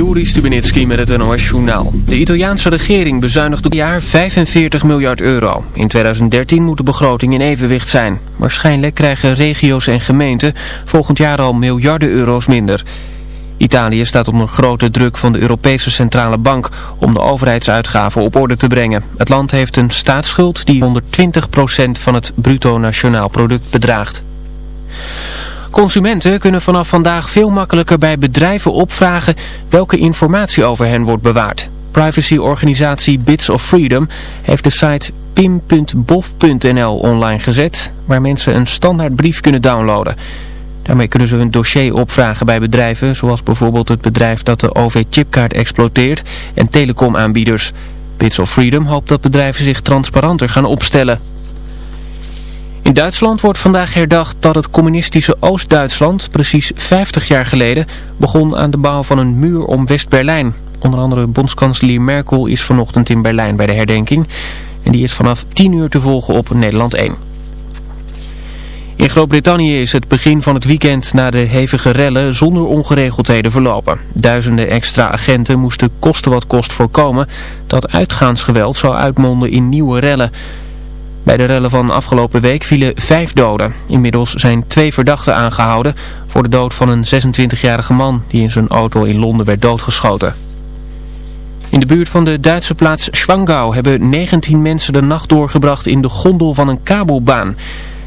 Juri Stubenitski met het NOS-journaal. De Italiaanse regering bezuinigt op jaar 45 miljard euro. In 2013 moet de begroting in evenwicht zijn. Waarschijnlijk krijgen regio's en gemeenten volgend jaar al miljarden euro's minder. Italië staat onder grote druk van de Europese Centrale Bank om de overheidsuitgaven op orde te brengen. Het land heeft een staatsschuld die 120% van het bruto nationaal product bedraagt. Consumenten kunnen vanaf vandaag veel makkelijker bij bedrijven opvragen welke informatie over hen wordt bewaard. Privacyorganisatie Bits of Freedom heeft de site pim.bof.nl online gezet, waar mensen een standaard brief kunnen downloaden. Daarmee kunnen ze hun dossier opvragen bij bedrijven, zoals bijvoorbeeld het bedrijf dat de OV-chipkaart exploiteert en telecomaanbieders. Bits of Freedom hoopt dat bedrijven zich transparanter gaan opstellen. In Duitsland wordt vandaag herdacht dat het communistische Oost-Duitsland precies 50 jaar geleden begon aan de bouw van een muur om West-Berlijn. Onder andere bondskanselier Merkel is vanochtend in Berlijn bij de herdenking en die is vanaf 10 uur te volgen op Nederland 1. In Groot-Brittannië is het begin van het weekend na de hevige rellen zonder ongeregeldheden verlopen. Duizenden extra agenten moesten kosten wat kost voorkomen dat uitgaansgeweld zou uitmonden in nieuwe rellen. Bij de rellen van afgelopen week vielen vijf doden. Inmiddels zijn twee verdachten aangehouden voor de dood van een 26-jarige man die in zijn auto in Londen werd doodgeschoten. In de buurt van de Duitse plaats Schwangau hebben 19 mensen de nacht doorgebracht in de gondel van een kabelbaan.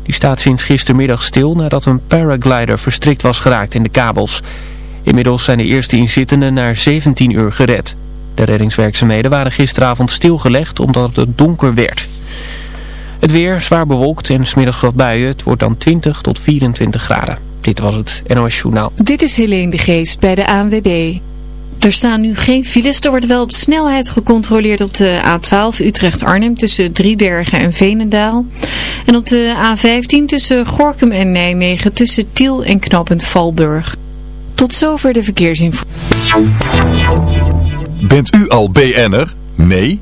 Die staat sinds gistermiddag stil nadat een paraglider verstrikt was geraakt in de kabels. Inmiddels zijn de eerste inzittenden naar 17 uur gered. De reddingswerkzaamheden waren gisteravond stilgelegd omdat het donker werd. Het weer zwaar bewolkt en smiddags wat buien. Het wordt dan 20 tot 24 graden. Dit was het NOS Journaal. Dit is Helene de Geest bij de ANWB. Er staan nu geen files. Er wordt wel op snelheid gecontroleerd op de A12 Utrecht-Arnhem tussen Driebergen en Veenendaal. En op de A15 tussen Gorkum en Nijmegen tussen Tiel en Knoopend Valburg. Tot zover de verkeersinformatie. Bent u al BN'er? Nee?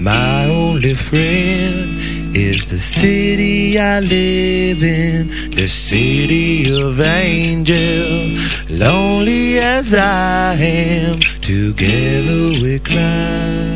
My only friend is the city I live in, the city of angel. Lonely as I am, together we cry.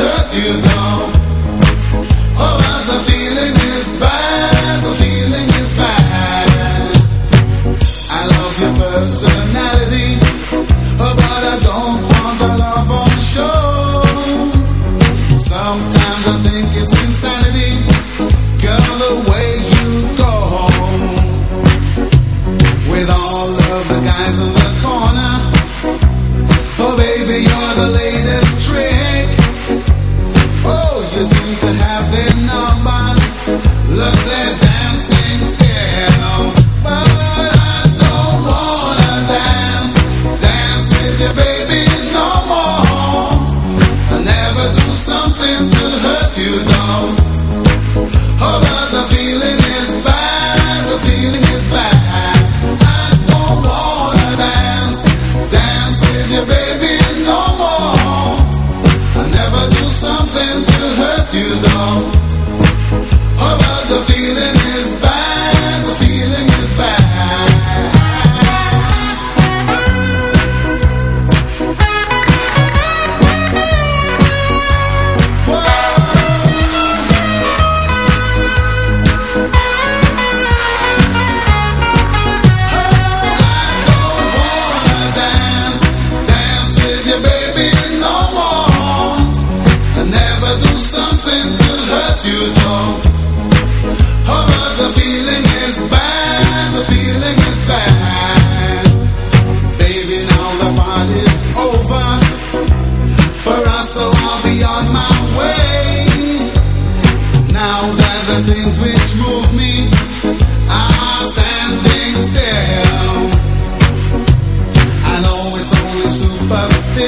hurt you though. Oh, but the feeling is bad, the feeling is bad. I love your personality, oh, but I don't want the love on show.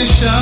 salvation.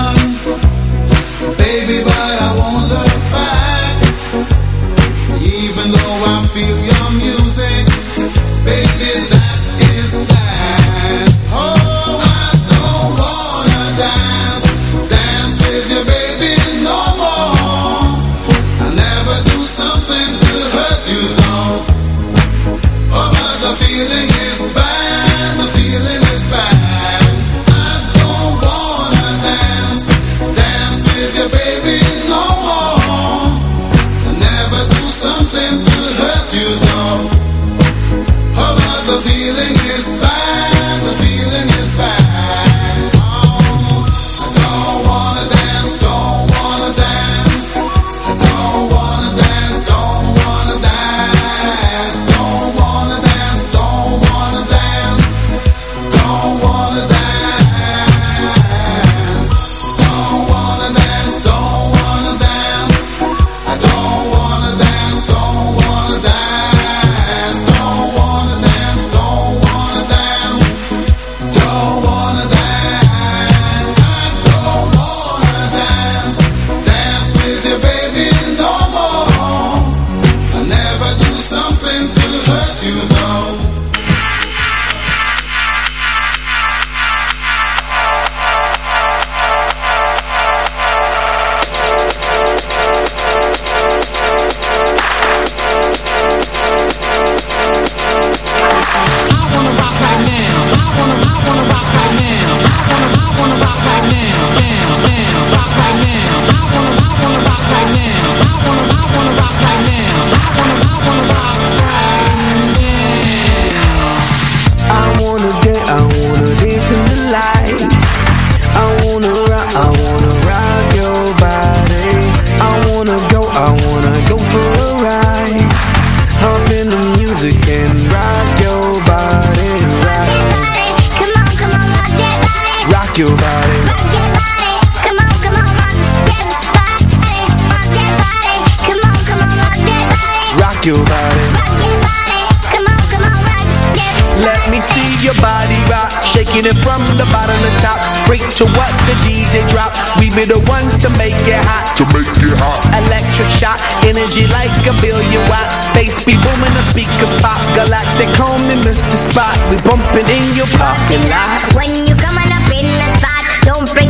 energy like a billion watts Space be booming, the speakers pop Galactic home and Mr. Spot We bumping in your parking lot When you coming up in the spot Don't bring.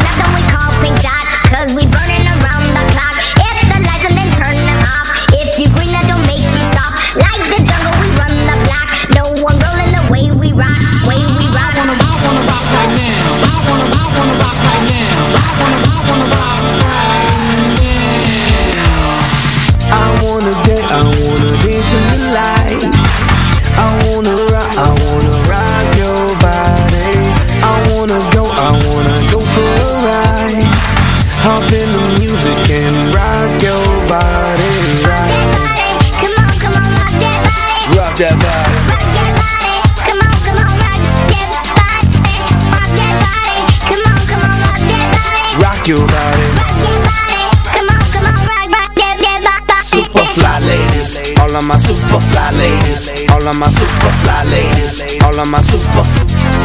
you about it. Super fly ladies, all of my super fly ladies, all of my super fly ladies, all of my super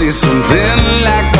see something like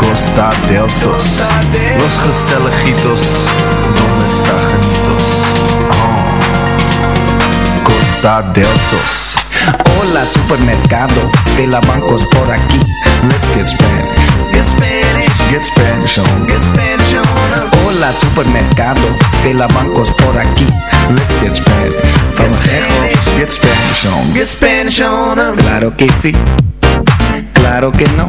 Costa del Sos. Los gezelligitos, donde está genitos? Oh. Costa del Sos. Hola supermercado de la bancos por aquí. Let's get Spanish. Get Spanish. Get Spanish on. Get Spanish on. Hola supermercado de la bancos por aquí. Let's get Spanish. From Gejo, get Spanish on. Get Spanish on. Claro que sí. Claro que no.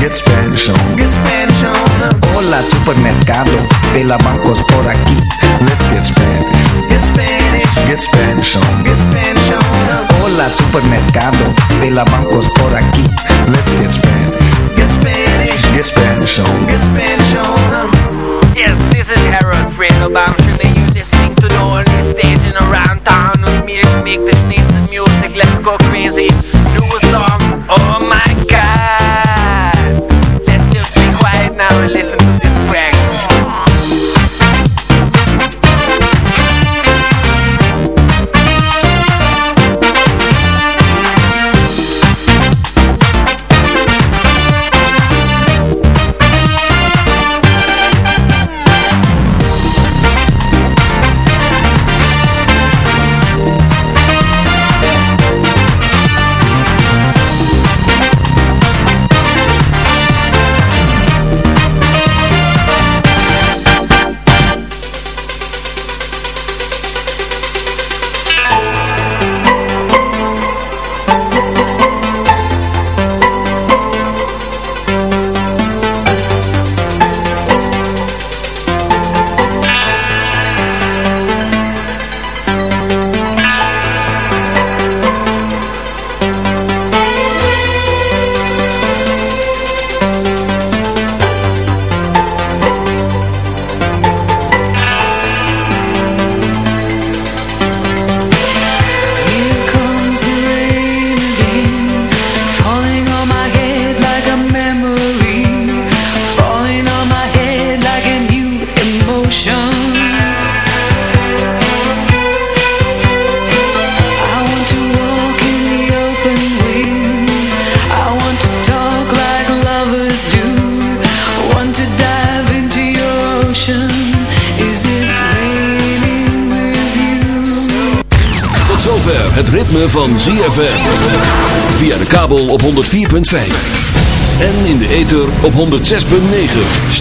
Get Spanish on. Get Spanish on. Hola supermercado de la bancos por aquí. Let's get Spanish. Get Spanish. Get Spanish on. Get Spanish on. Hola supermercado de la bancos por aquí. Let's get Spanish. Get Spanish. Get Spanish on. Get Spanish on. Yes, this is Harold Fredo Bamshin and you're listening to the only station around town with me to make this nice music. Let's go crazy. Do a song.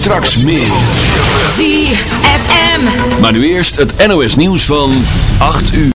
Straks meer. ZFM. Maar nu eerst het NOS nieuws van 8 uur.